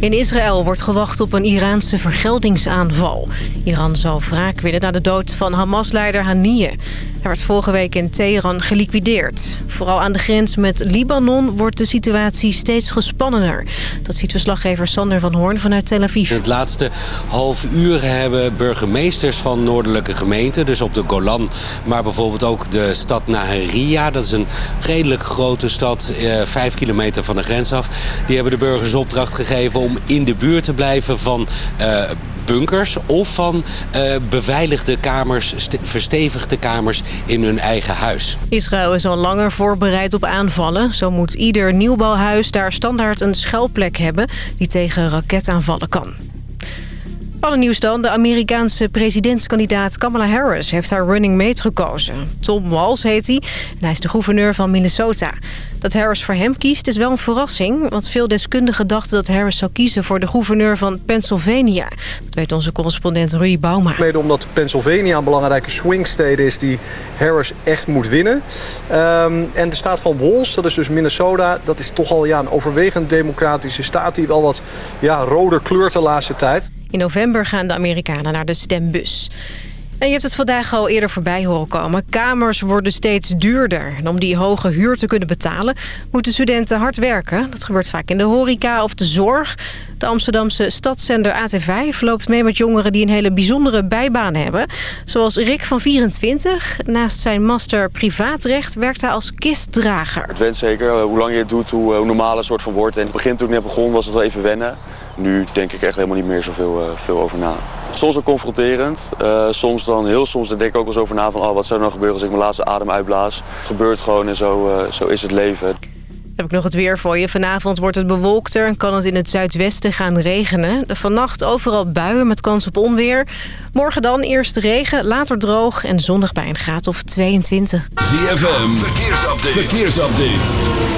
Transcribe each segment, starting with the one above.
In Israël wordt gewacht op een Iraanse vergeldingsaanval. Iran zou wraak willen na de dood van Hamas-leider Haniyeh. Hij werd vorige week in Teheran geliquideerd. Vooral aan de grens met Libanon wordt de situatie steeds gespannener. Dat ziet verslaggever Sander van Hoorn vanuit Tel Aviv. In het laatste half uur hebben burgemeesters van noordelijke gemeenten... dus op de Golan, maar bijvoorbeeld ook de stad Naharia... dat is een redelijk grote stad, eh, vijf kilometer van de grens af... die hebben de burgers opdracht gegeven om in de buurt te blijven van... Uh, bunkers of van uh, beveiligde kamers, verstevigde kamers in hun eigen huis. Israël is al langer voorbereid op aanvallen. Zo moet ieder nieuwbouwhuis daar standaard een schuilplek hebben die tegen raketaanvallen kan. Alle nieuws dan. De Amerikaanse presidentskandidaat Kamala Harris heeft haar running mate gekozen. Tom Walz heet hij en hij is de gouverneur van Minnesota. Dat Harris voor hem kiest is wel een verrassing... want veel deskundigen dachten dat Harris zou kiezen voor de gouverneur van Pennsylvania. Dat weet onze correspondent Rudy Bauma. Mede omdat Pennsylvania een belangrijke swingstede is die Harris echt moet winnen. Um, en de staat van Walz, dat is dus Minnesota... dat is toch al ja, een overwegend democratische staat... die wel wat ja, roder kleurt de laatste tijd. In november gaan de Amerikanen naar de stembus. En je hebt het vandaag al eerder voorbij horen komen. Kamers worden steeds duurder. En om die hoge huur te kunnen betalen... moeten studenten hard werken. Dat gebeurt vaak in de horeca of de zorg. De Amsterdamse stadszender AT5 loopt mee met jongeren... die een hele bijzondere bijbaan hebben. Zoals Rick van 24. Naast zijn master privaatrecht werkt hij als kistdrager. Het went zeker. Hoe lang je het doet, hoe, hoe normaal het soort van wordt. En in het begin toen ik net begon was het wel even wennen nu denk ik echt helemaal niet meer zoveel uh, veel over na. Soms ook confronterend. Uh, soms dan, heel soms dan denk ik ook wel eens over na van... Oh, wat zou er nou gebeuren als ik mijn laatste adem uitblaas. Het gebeurt gewoon en zo, uh, zo is het leven. Heb ik nog het weer voor je. Vanavond wordt het bewolkter en kan het in het zuidwesten gaan regenen. Vannacht overal buien met kans op onweer. Morgen dan eerst regen, later droog en zonnig bij een graad of 22. ZFM, verkeersupdate. verkeersupdate.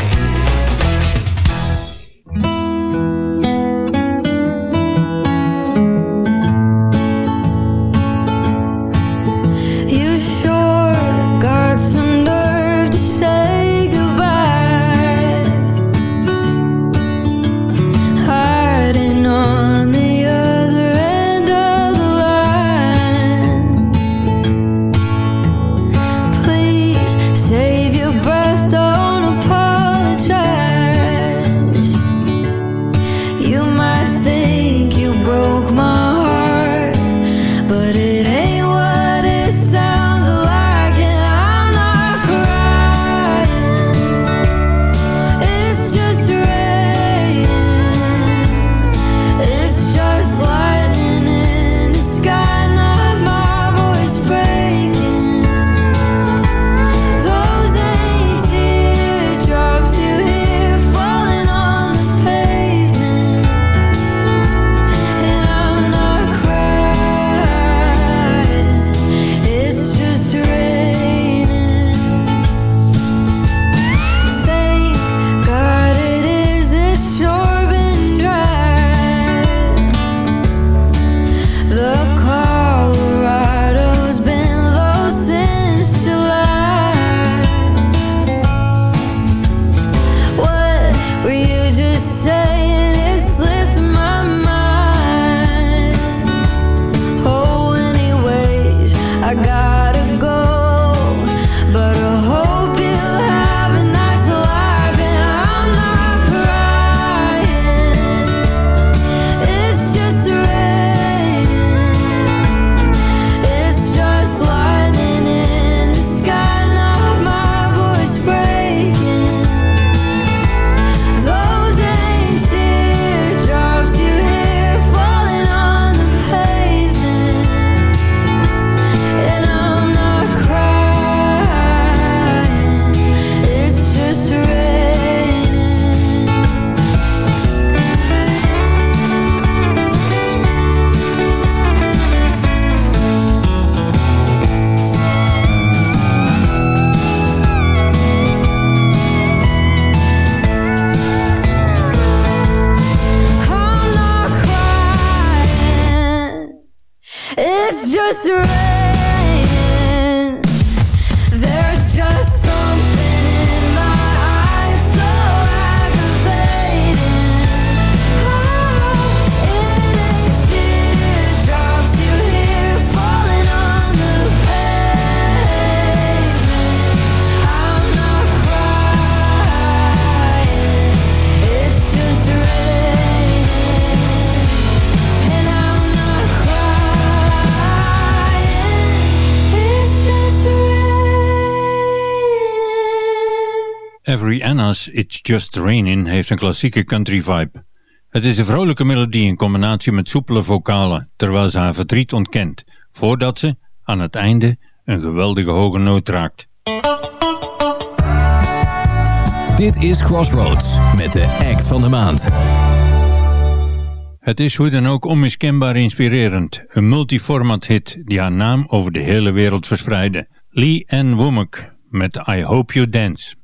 Every It's Just Raining heeft een klassieke country vibe. Het is een vrolijke melodie in combinatie met soepele vocalen, terwijl ze haar verdriet ontkent, voordat ze, aan het einde, een geweldige hoge noot raakt. Dit is Crossroads met de act van de maand. Het is hoe dan ook onmiskenbaar inspirerend. Een multiformat hit die haar naam over de hele wereld verspreidde. Lee Ann Womack met I Hope You Dance.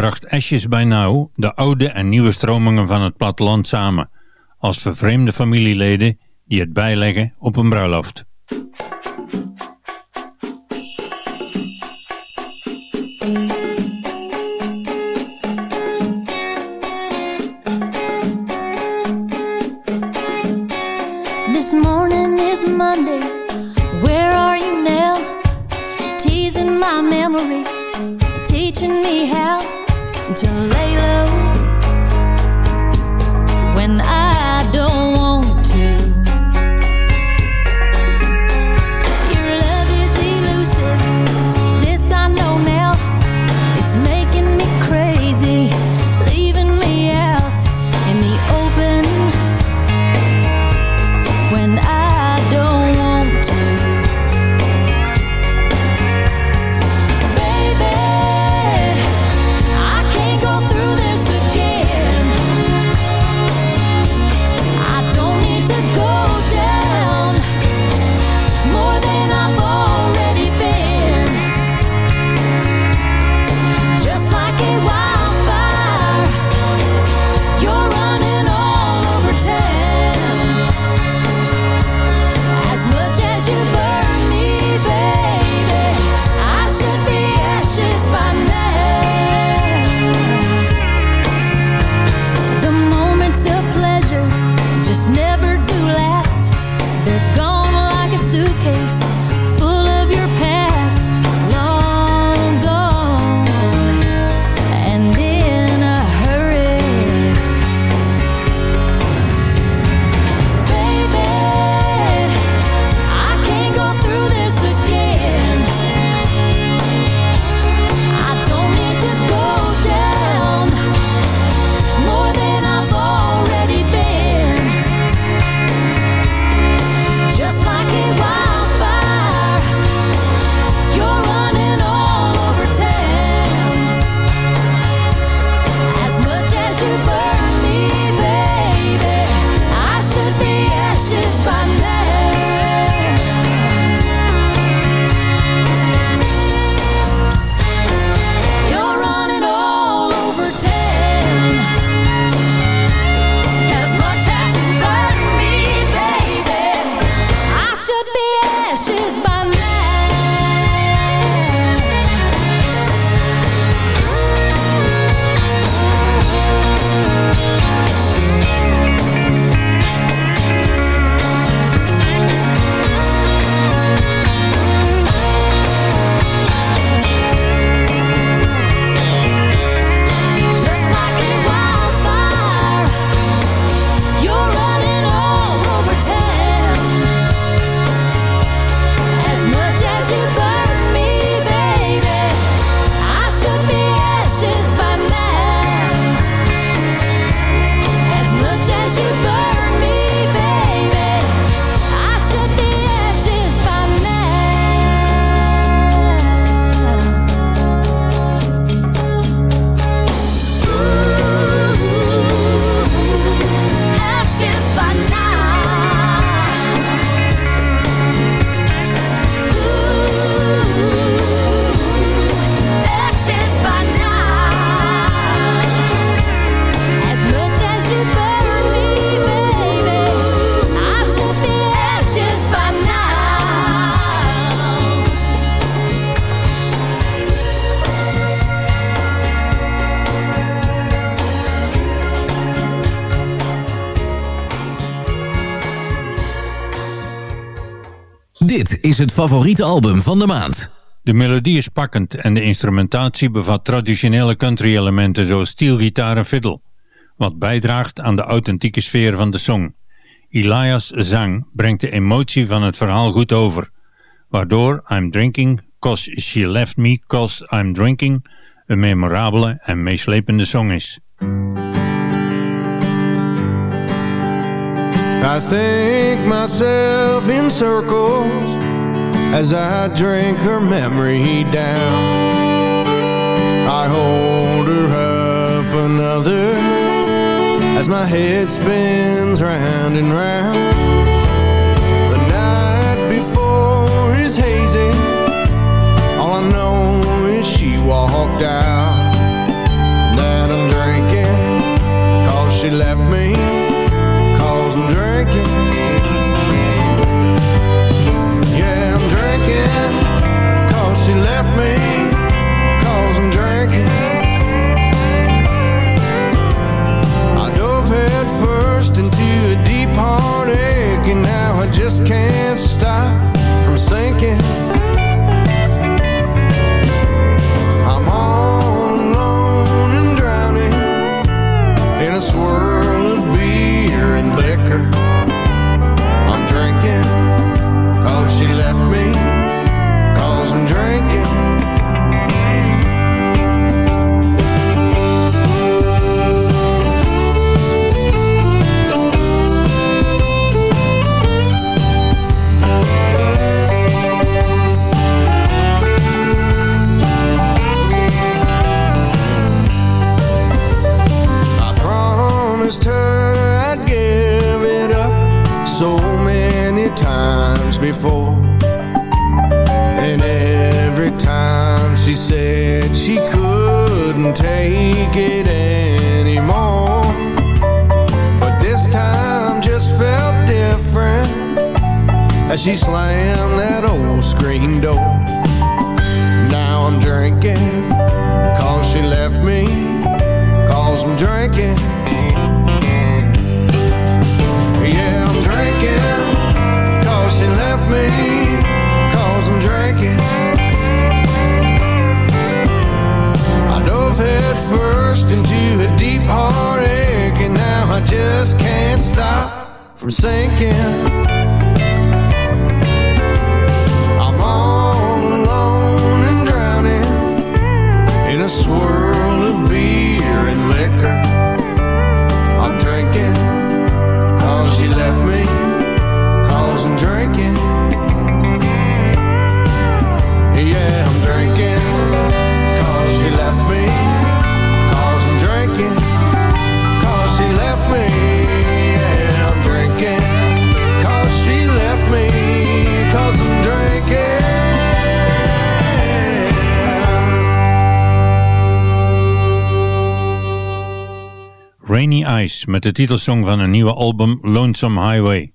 Bracht Ashes by Now de oude en nieuwe stromingen van het platteland samen, als vervreemde familieleden die het bijleggen op een bruiloft. Is het favoriete album van de maand. De melodie is pakkend en de instrumentatie bevat traditionele country-elementen zoals steelgitaar en fiddle, wat bijdraagt aan de authentieke sfeer van de song. Elias zang brengt de emotie van het verhaal goed over, waardoor I'm Drinking Cause She Left Me Cause I'm Drinking een memorabele en meeslepende song is. I think myself in circles as I drink her memory down. I hold her up another as my head spins round and round. The night before is hazy, all I know is she walked out. That I'm drinking, cause she left me Ice met de titelsong van een nieuwe album Lonesome Highway.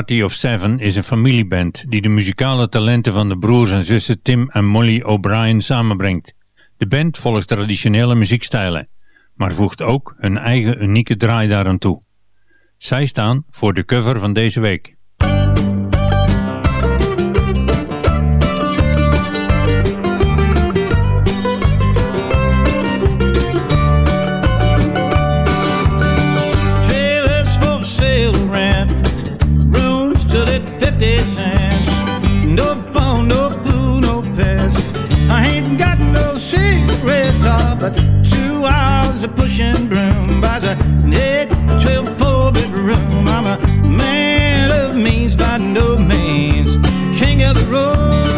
Party of Seven is een familieband die de muzikale talenten van de broers en zussen Tim en Molly O'Brien samenbrengt. De band volgt traditionele muziekstijlen, maar voegt ook hun eigen unieke draai daaraan toe. Zij staan voor de cover van deze week. But two hours of pushing broom by the 8, 12, 4 bedroom. I'm a man of means by no means, king of the road.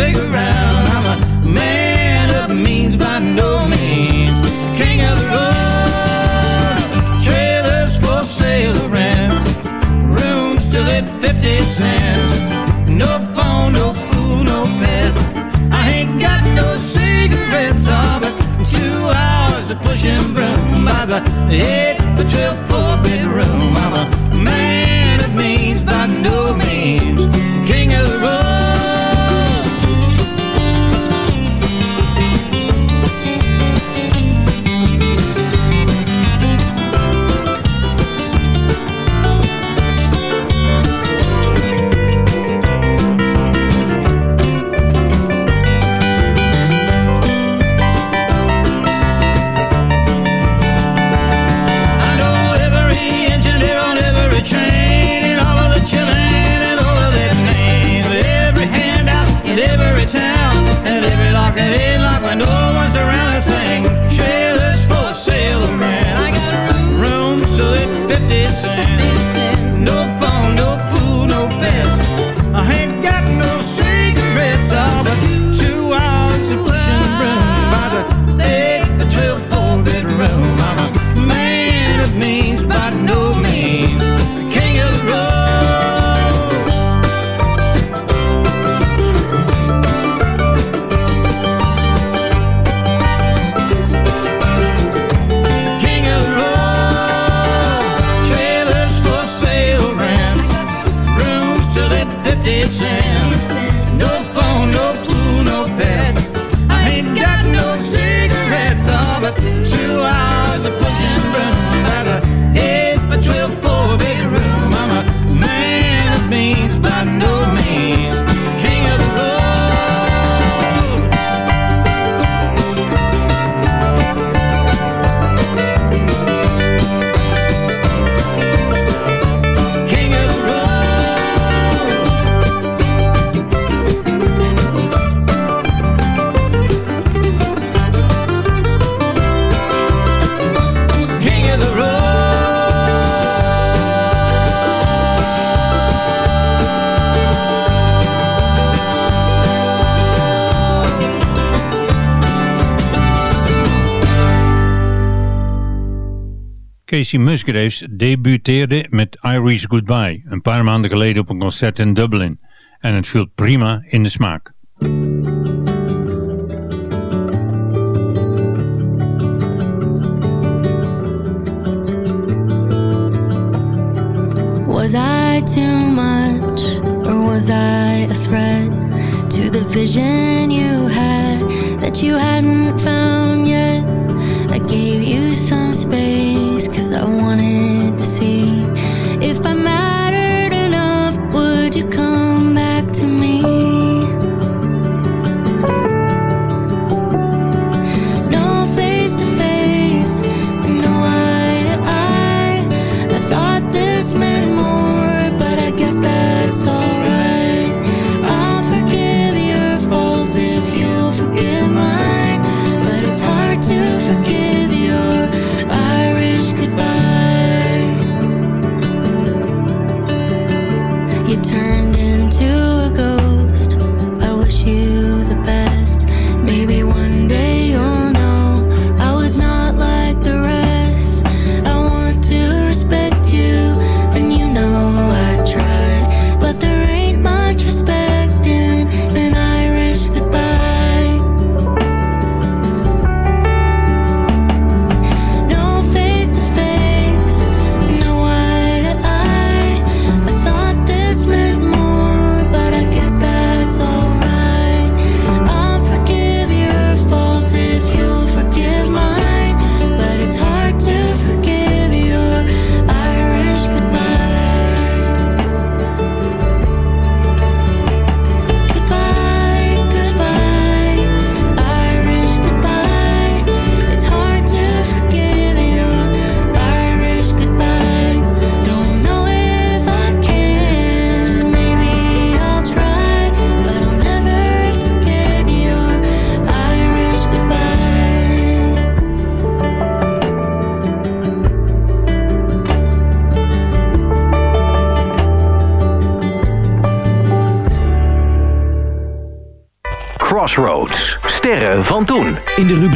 Big around. I'm a man of means by no means. King of the road. Trailers for sale or rent. Rooms till at 50 cents. No phone, no food, no pets. I ain't got no cigarettes, oh, but two hours of pushing broom by the 8 by 12 four bedroom. Casey Musgraves debuteerde met Irish Goodbye een paar maanden geleden op een concert in Dublin en het viel prima in de smaak. Was I too much, or was I a threat to the vision you had that you hadn't found yet? I gave you some space, I wanted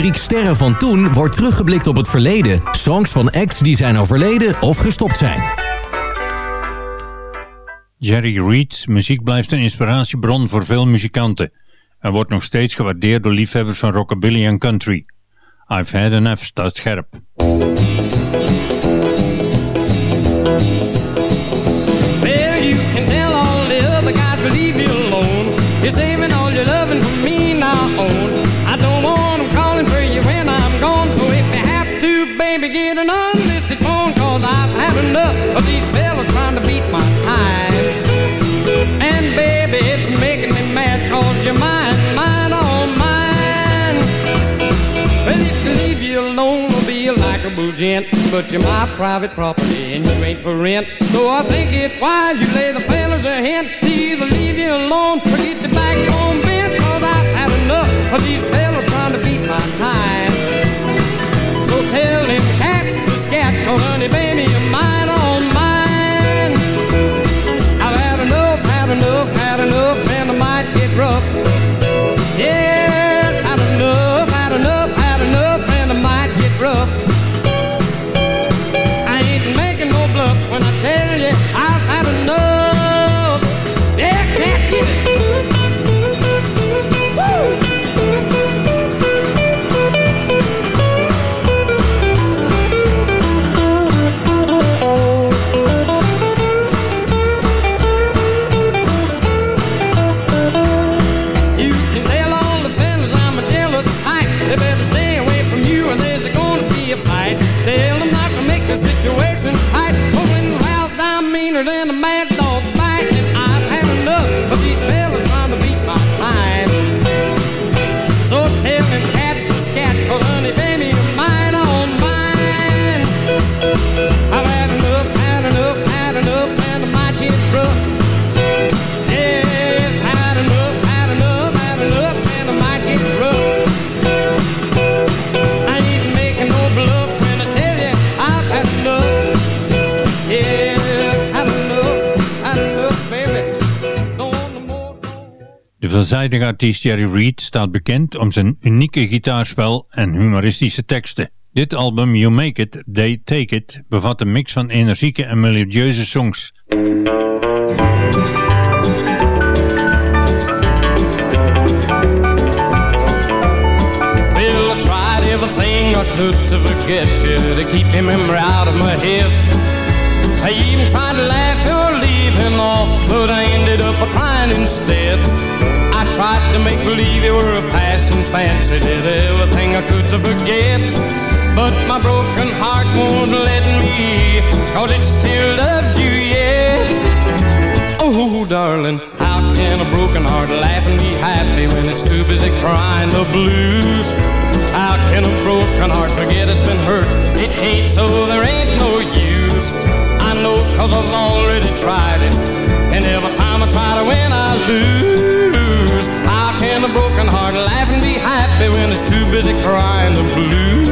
In de rubriek Sterren van toen wordt teruggeblikt op het verleden. Songs van acts die zijn overleden of gestopt zijn. Jerry Reed's muziek blijft een inspiratiebron voor veel muzikanten en wordt nog steeds gewaardeerd door liefhebbers van rockabilly en country. I've had enough staat scherp. Gent. But you're my private property and you ain't for rent. So I think it wise you lay the fellas a hint to either leave you alone or get the backbone bent. Cause I've had enough of these fellas trying to beat my time. So tell them cats to scat, cause honey, baby, you're mine, mine. Veelzijdige artiest Jerry Reed staat bekend om zijn unieke gitaarspel en humoristische teksten. Dit album You Make It, They Take It bevat een mix van energieke en melodieuze songs. I tried everything I could to forget you, to keep your memory out of my head. I even tried to laugh or leave him off, but I crying instead. I tried to make believe you were a passing fancy, did everything I could to forget. But my broken heart won't let me, cause it still loves you yet. Oh, darling, how can a broken heart laugh and be happy when it's too busy crying the blues? How can a broken heart forget it's been hurt? It ain't so there ain't no use. Cause I've already tried it. And every time I try to win, I lose. How can a broken heart laugh and be happy when it's too busy crying the blues?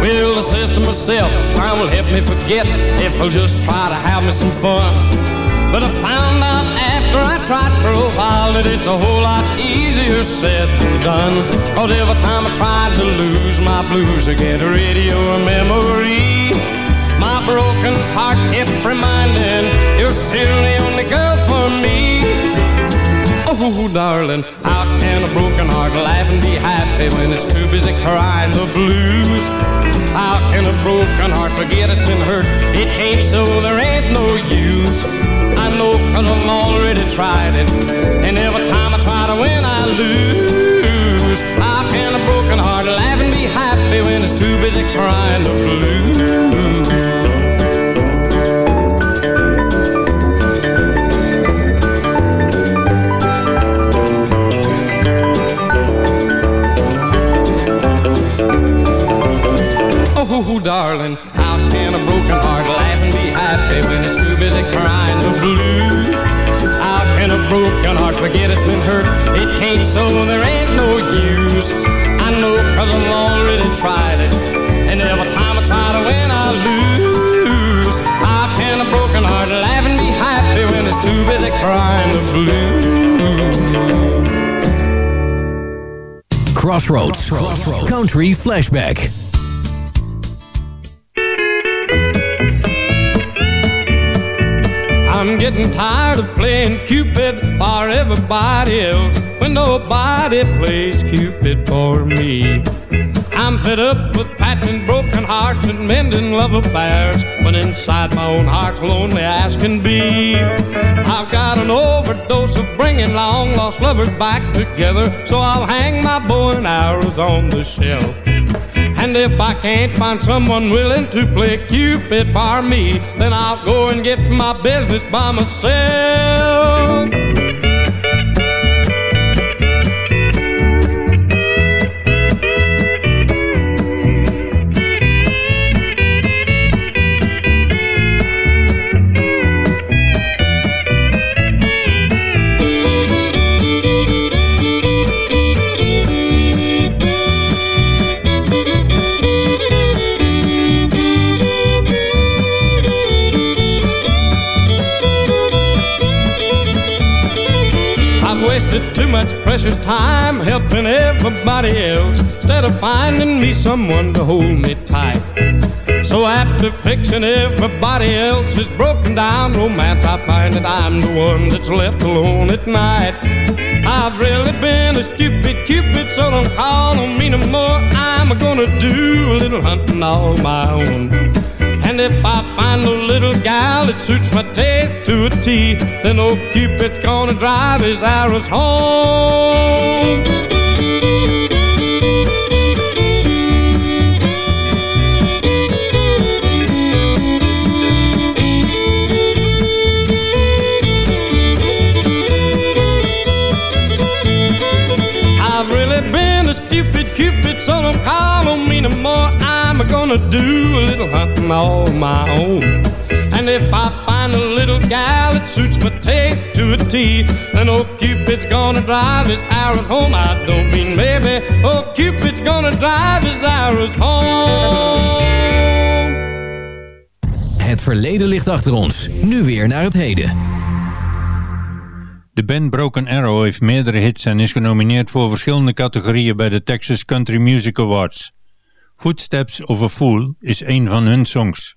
Well, will help me forget if I'll just try to have me some fun. But I found out after I tried for a while that it's a whole lot easier said than done. Cause every time I tried to lose my blues I get again, radio or memory, my broken heart kept reminding you're still the only girl for me. Oh, darling, how can a broken heart laugh and be happy when it's too busy crying the blues? How can a broken heart forget it's been hurt? It ain't so, there ain't no use. I know cause I've already tried it. And every time I try to win, I lose. Darling, can a broken heart laugh and be happy when it's too busy crying the blues? Can a broken heart, forget it's been hurt. It can't so there ain't no use. I know cause I've already tried it. And every time I try to win, I lose. Can a broken heart laugh and be happy when it's too busy crying the blues? Crossroads. Crossroads. Country Flashback. Getting tired of playing Cupid for everybody else when nobody plays Cupid for me. I'm fed up with patching broken hearts and mending love affairs when inside my own heart's lonely as can be. I've got an overdose of bringing long lost lovers back together, so I'll hang my bow and arrows on the shelf. And if I can't find someone willing to play Cupid for me, then I'll go and get my business by myself. Wasted too much precious time helping everybody else instead of finding me someone to hold me tight. So after fixing everybody else's broken down romance, I find that I'm the one that's left alone at night. I've really been a stupid cupid, so don't call on me no more. I'm gonna do a little hunting all my own. And if I find a little gal that suits my taste to a T, then old Cupid's gonna drive his arrows home. I've really been a stupid cupid, so don't call on me no more. Gonna do a little hunting all my own. And if I find a little gal that suits my taste to a T, then old Cupid's gonna drive his arrows home. I don't mean maybe, old Cupid's gonna drive his arrows home. Het verleden ligt achter ons. Nu weer naar het heden. De band Broken Arrow heeft meerdere hits en is genomineerd voor verschillende categorieën bij de Texas Country Music Awards. Footsteps of a Fool is een van hun songs.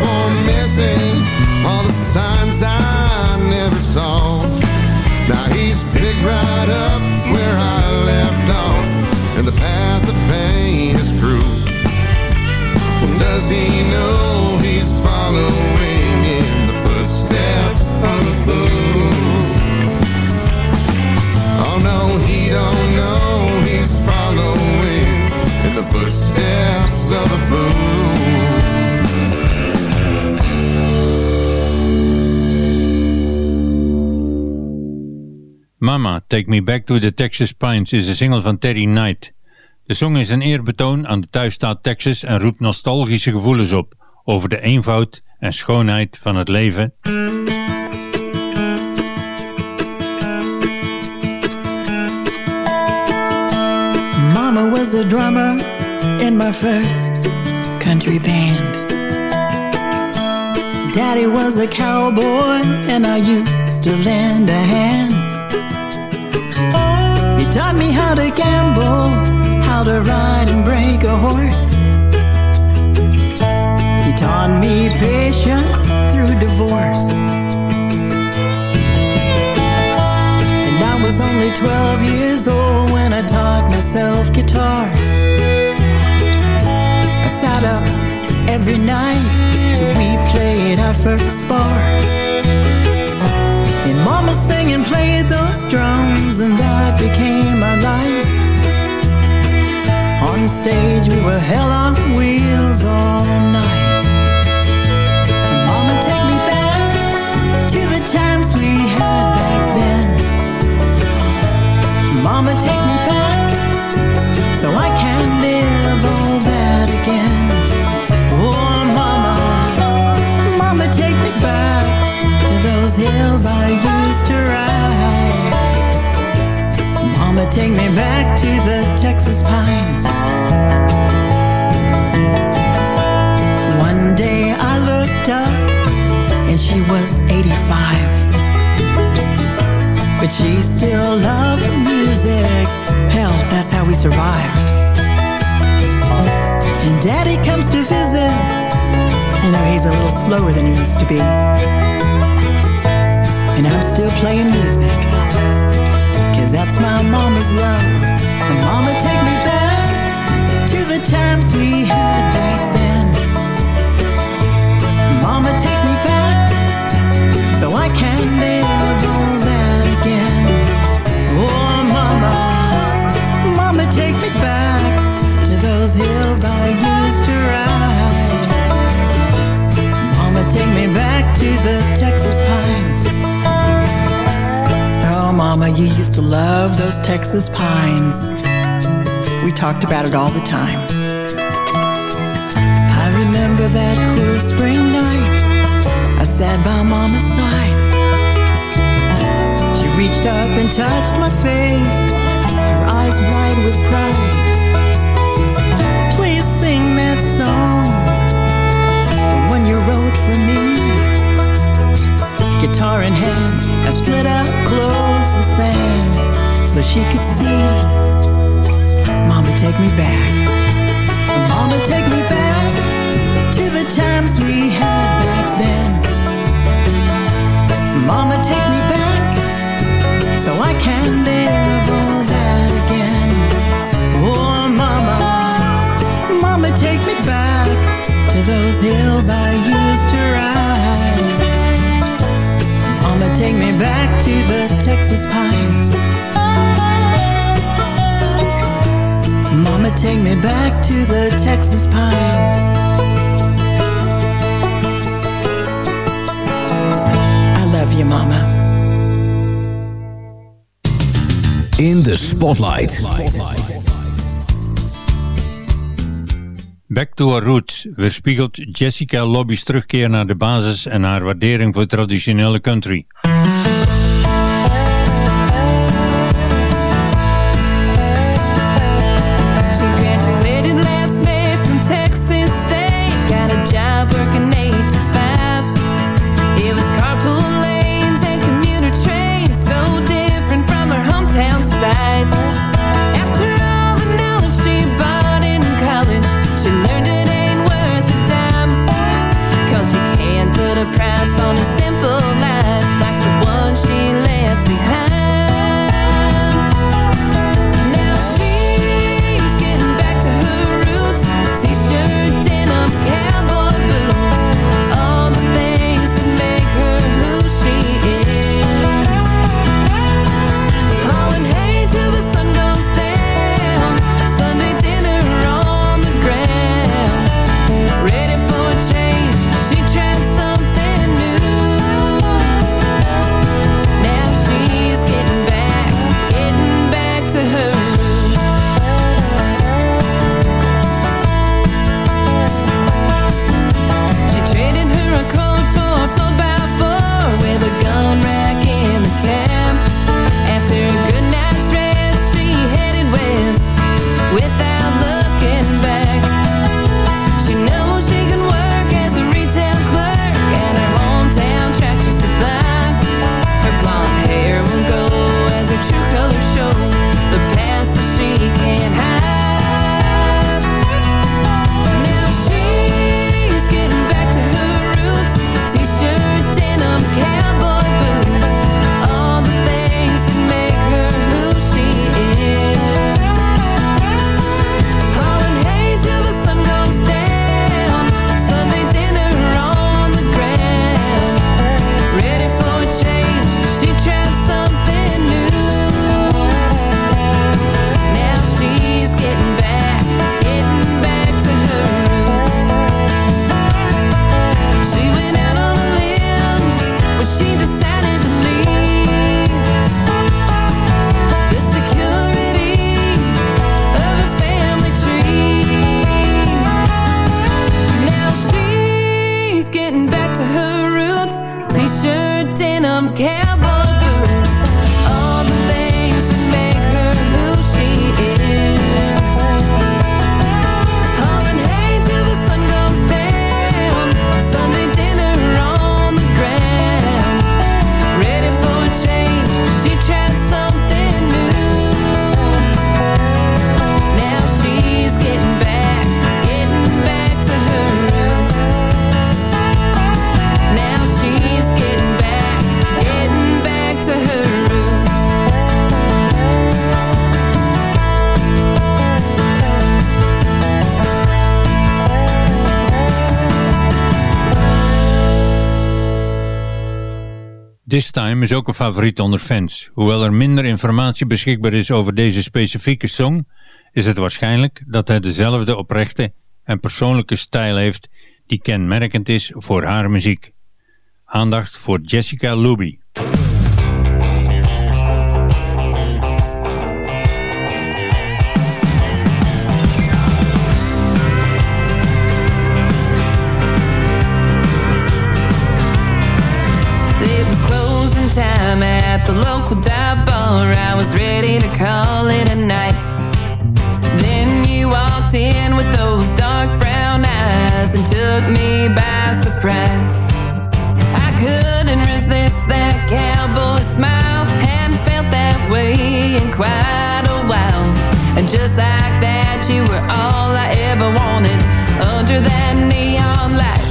For missing all the signs I never saw. Now he's picked right up where I left off, and the path of pain is cruel. Does he know he's following in the footsteps of a fool? Oh no, he don't know he's following in the footsteps of a fool. Mama, Take Me Back to the Texas Pines is een single van Terry Knight. De song is een eerbetoon aan de thuisstaat Texas en roept nostalgische gevoelens op over de eenvoud en schoonheid van het leven. Mama was a drummer in my first country band. Daddy was a cowboy and I used to lend a hand. Taught me how to gamble, how to ride and break a horse. He taught me patience through divorce. And I was only 12 years old when I taught myself guitar. I sat up every night till we played our first bar. Mama sang and played those drums, and that became our life. On stage, we were hell on wheels all night. Take me back to the Texas pines. One day I looked up and she was 85. But she still loved music. Hell, that's how we survived. And daddy comes to visit. You know, he's a little slower than he used to be. And I'm still playing music. Cause that's my mama's love. And mama, take me back to the times we had back then. Mama, take me back so I can live all that again. Oh, mama, mama, take me back to those hills I used to ride. Mama, take me back to the you used to love those Texas pines. We talked about it all the time. I remember that cool spring night. I sat by mama's side. She reached up and touched my face, her eyes bright with pride. Please sing that song, the one you wrote for me. Guitar in hand, I slid up close and sang so she could see. Mama, take me back. Mama, take me back to the times we Spotlight. Back to Our Roots weerspiegelt Jessica Lobby's terugkeer naar de basis en haar waardering voor traditionele country. This Time is ook een favoriet onder fans. Hoewel er minder informatie beschikbaar is over deze specifieke song, is het waarschijnlijk dat hij dezelfde oprechte en persoonlijke stijl heeft die kenmerkend is voor haar muziek. Aandacht voor Jessica Luby. Just like that, you were all I ever wanted under that neon light.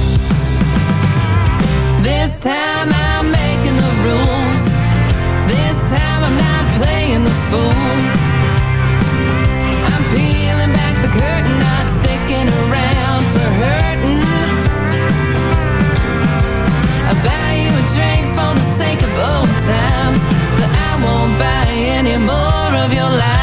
This time I'm making the rules. This time I'm not playing the fool. I'm peeling back the curtain, not sticking around for hurting. I buy you a drink for the sake of old times, but I won't buy any more of your lies.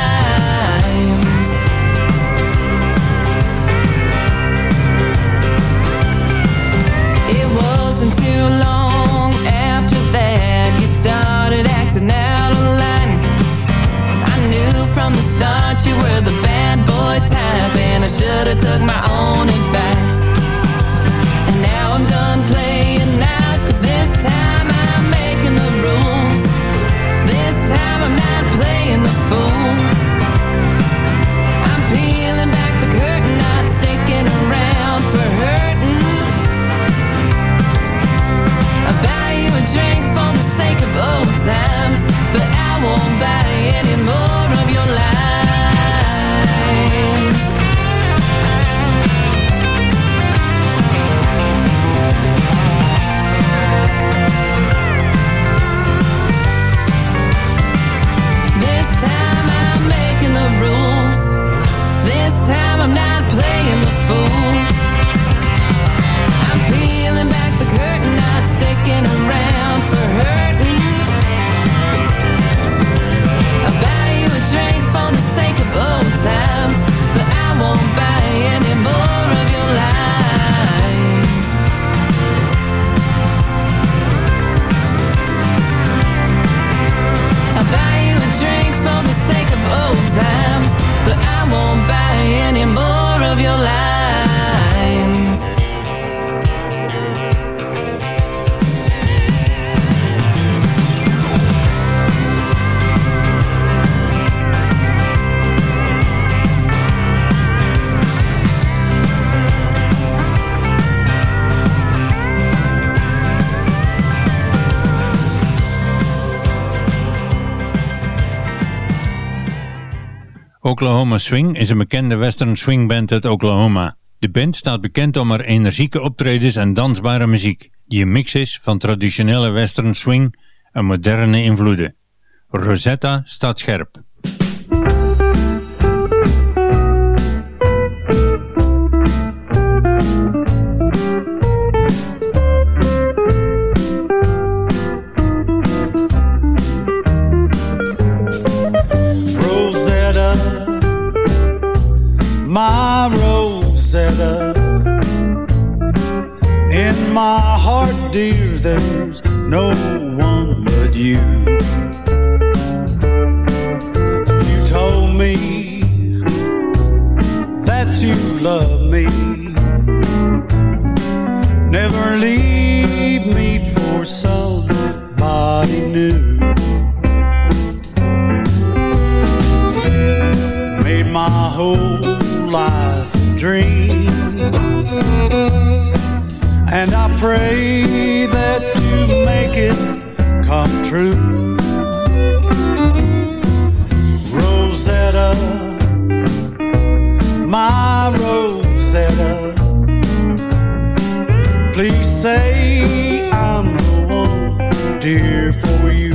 Oklahoma Swing is een bekende western swingband uit Oklahoma. De band staat bekend om haar energieke optredens en dansbare muziek, die een mix is van traditionele western swing en moderne invloeden. Rosetta staat scherp. Rosetta. In my heart, dear, there's no one but you. You told me that you love me. Never leave me for somebody new. made my whole life a dream. And I pray that you make it come true. Rosetta, my Rosetta, please say I'm the one, dear, for you.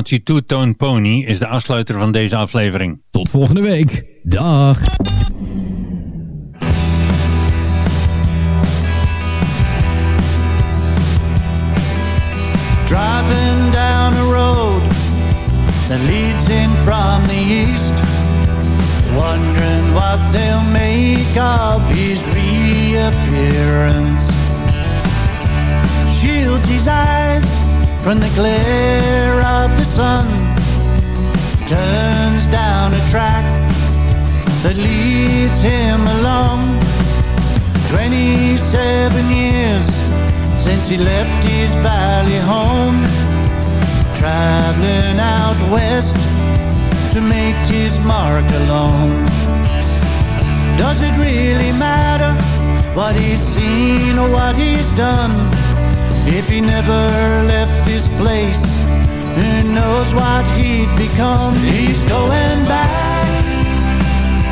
Formatie Two Tone Pony is de afsluiter van deze aflevering. Tot volgende week. Dag. Driving down a road that leads in from the east. Wondering what they'll make of his reappearance. Shields his eyes from the glare of the sun. Turns down a track that leads him along. 27 years since he left his valley home. Traveling out west to make his mark alone. Does it really matter what he's seen or what he's done? If he never left this place, who knows what he'd become? He's going back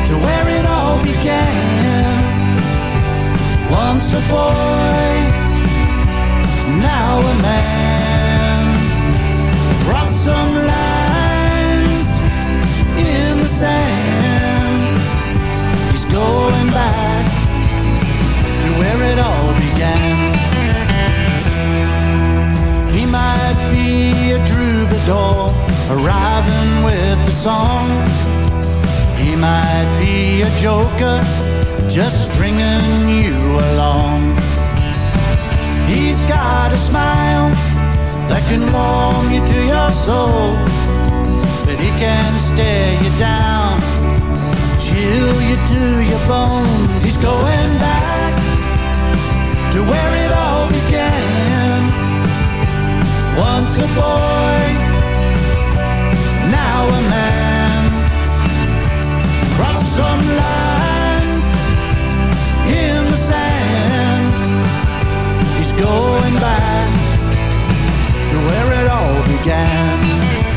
to where it all began. Once a boy, now a man. Cross some lines in the sand. He's going back to where it all began. Troubadour arriving with the song. He might be a joker just stringing you along. He's got a smile that can warm you to your soul, but he can stare you down, chill you to your bones. He's going back to where it all began. Once a boy, now man. Some lines in the sand. He's going back to where it all began.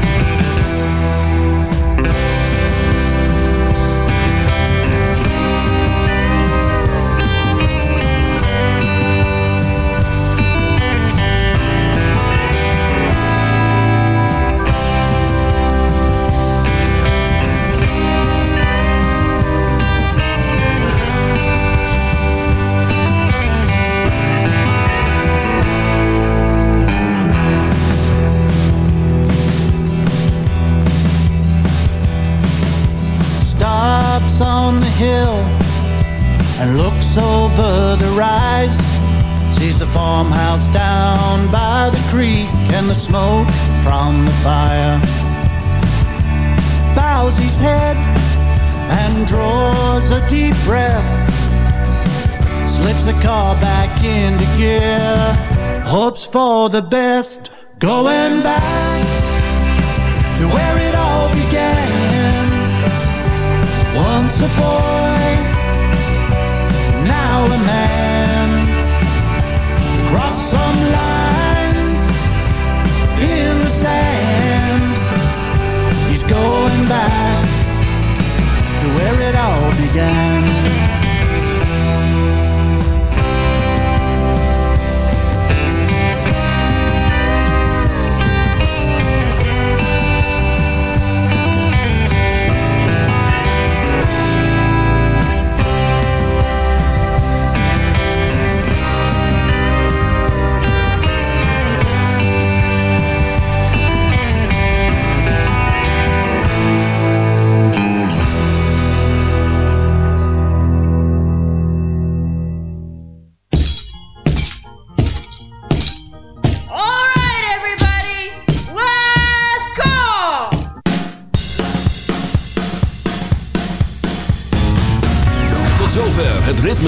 Hill and looks over the rise. Sees the farmhouse down by the creek and the smoke from the fire. Bows his head and draws a deep breath. Slips the car back into gear. Hopes for the best. Going back to where Once a boy, now a man. Cross some lines in the sand. He's going back to where it all began.